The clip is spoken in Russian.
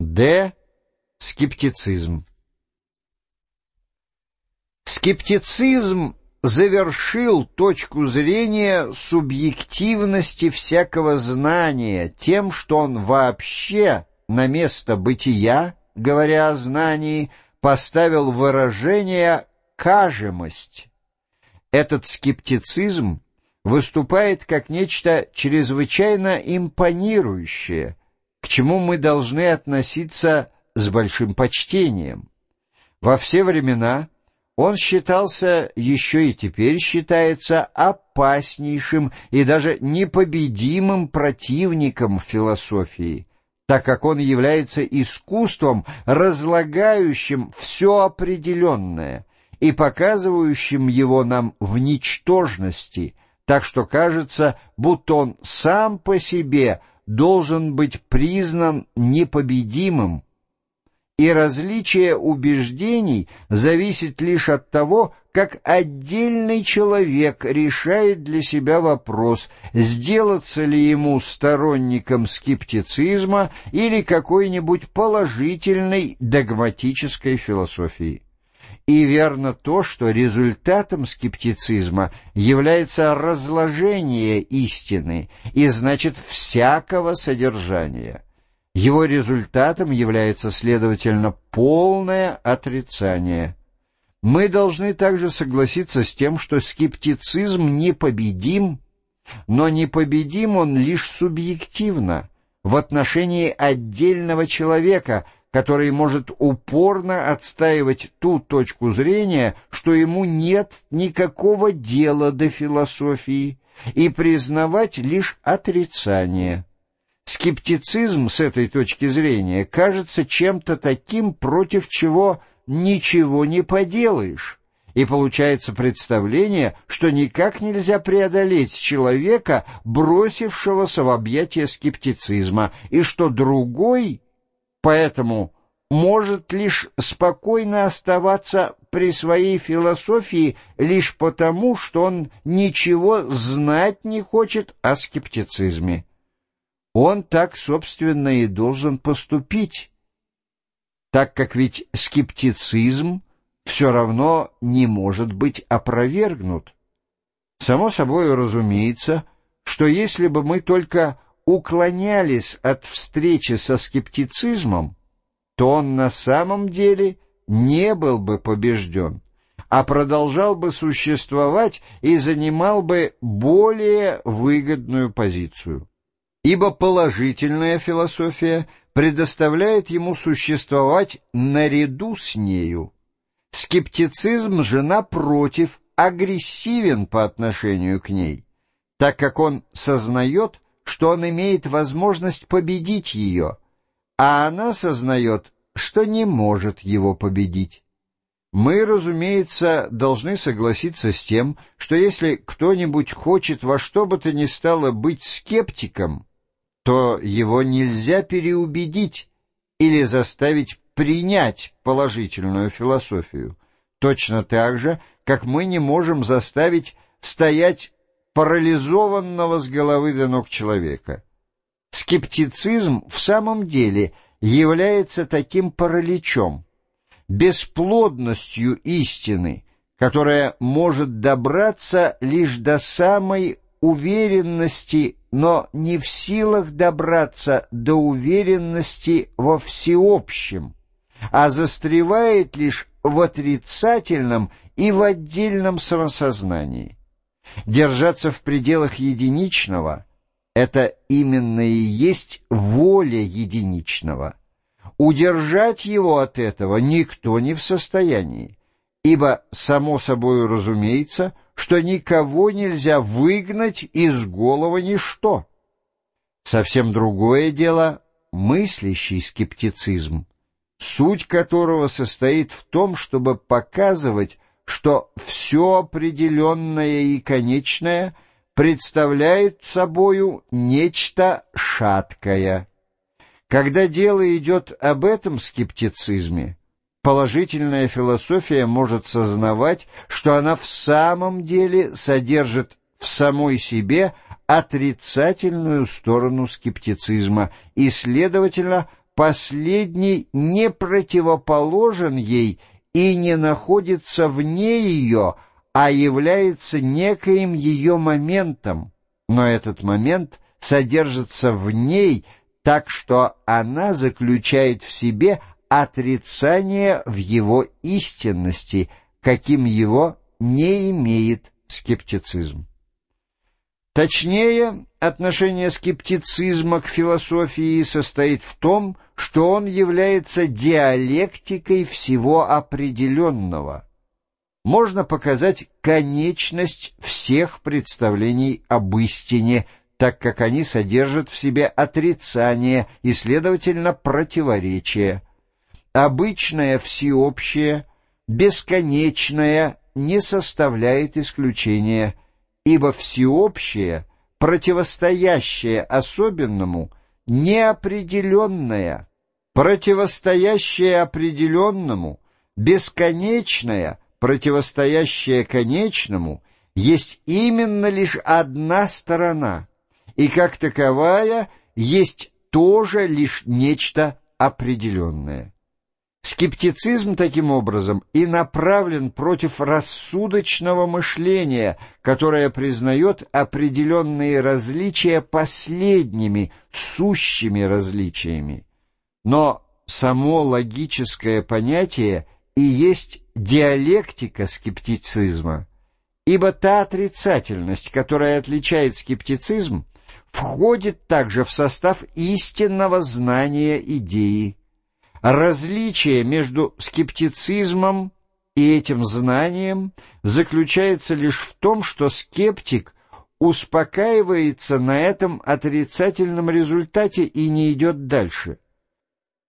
Д. Скептицизм. Скептицизм завершил точку зрения субъективности всякого знания тем, что он вообще на место бытия, говоря о знании, поставил выражение «кажемость». Этот скептицизм выступает как нечто чрезвычайно импонирующее, чему мы должны относиться с большим почтением. Во все времена он считался, еще и теперь считается, опаснейшим и даже непобедимым противником философии, так как он является искусством, разлагающим все определенное и показывающим его нам в ничтожности, так что кажется, будто он сам по себе должен быть признан непобедимым, и различие убеждений зависит лишь от того, как отдельный человек решает для себя вопрос, сделаться ли ему сторонником скептицизма или какой-нибудь положительной догматической философии. И верно то, что результатом скептицизма является разложение истины и, значит, всякого содержания – его результатом является, следовательно, полное отрицание. Мы должны также согласиться с тем, что скептицизм непобедим, но непобедим он лишь субъективно, в отношении отдельного человека, который может упорно отстаивать ту точку зрения, что ему нет никакого дела до философии, и признавать лишь отрицание. Скептицизм с этой точки зрения кажется чем-то таким, против чего ничего не поделаешь, и получается представление, что никак нельзя преодолеть человека, бросившегося в объятия скептицизма, и что другой, поэтому может лишь спокойно оставаться при своей философии лишь потому, что он ничего знать не хочет о скептицизме. Он так, собственно, и должен поступить, так как ведь скептицизм все равно не может быть опровергнут. Само собой разумеется, что если бы мы только уклонялись от встречи со скептицизмом, то он на самом деле не был бы побежден, а продолжал бы существовать и занимал бы более выгодную позицию ибо положительная философия предоставляет ему существовать наряду с нею. Скептицизм же, напротив, агрессивен по отношению к ней, так как он сознает, что он имеет возможность победить ее, а она сознает, что не может его победить. Мы, разумеется, должны согласиться с тем, что если кто-нибудь хочет во что бы то ни стало быть скептиком, то его нельзя переубедить или заставить принять положительную философию, точно так же, как мы не можем заставить стоять парализованного с головы до ног человека. Скептицизм в самом деле является таким параличом, бесплодностью истины, которая может добраться лишь до самой уверенности но не в силах добраться до уверенности во всеобщем, а застревает лишь в отрицательном и в отдельном самосознании. Держаться в пределах единичного — это именно и есть воля единичного. Удержать его от этого никто не в состоянии, ибо, само собой разумеется, — что никого нельзя выгнать из головы ничто. Совсем другое дело — мыслящий скептицизм, суть которого состоит в том, чтобы показывать, что все определенное и конечное представляет собою нечто шаткое. Когда дело идет об этом скептицизме, Положительная философия может сознавать, что она в самом деле содержит в самой себе отрицательную сторону скептицизма и, следовательно, последний не противоположен ей и не находится вне ее, а является некоим ее моментом, но этот момент содержится в ней, так что она заключает в себе отрицание в его истинности, каким его не имеет скептицизм. Точнее, отношение скептицизма к философии состоит в том, что он является диалектикой всего определенного. Можно показать конечность всех представлений об истине, так как они содержат в себе отрицание и, следовательно, противоречие. Обычное всеобщее, бесконечное не составляет исключения, ибо всеобщее, противостоящее особенному, неопределенное, противостоящее определенному, бесконечное, противостоящее конечному, есть именно лишь одна сторона, и как таковая есть тоже лишь нечто определенное. Скептицизм, таким образом, и направлен против рассудочного мышления, которое признает определенные различия последними, сущими различиями. Но само логическое понятие и есть диалектика скептицизма, ибо та отрицательность, которая отличает скептицизм, входит также в состав истинного знания идеи. Различие между скептицизмом и этим знанием заключается лишь в том, что скептик успокаивается на этом отрицательном результате и не идет дальше –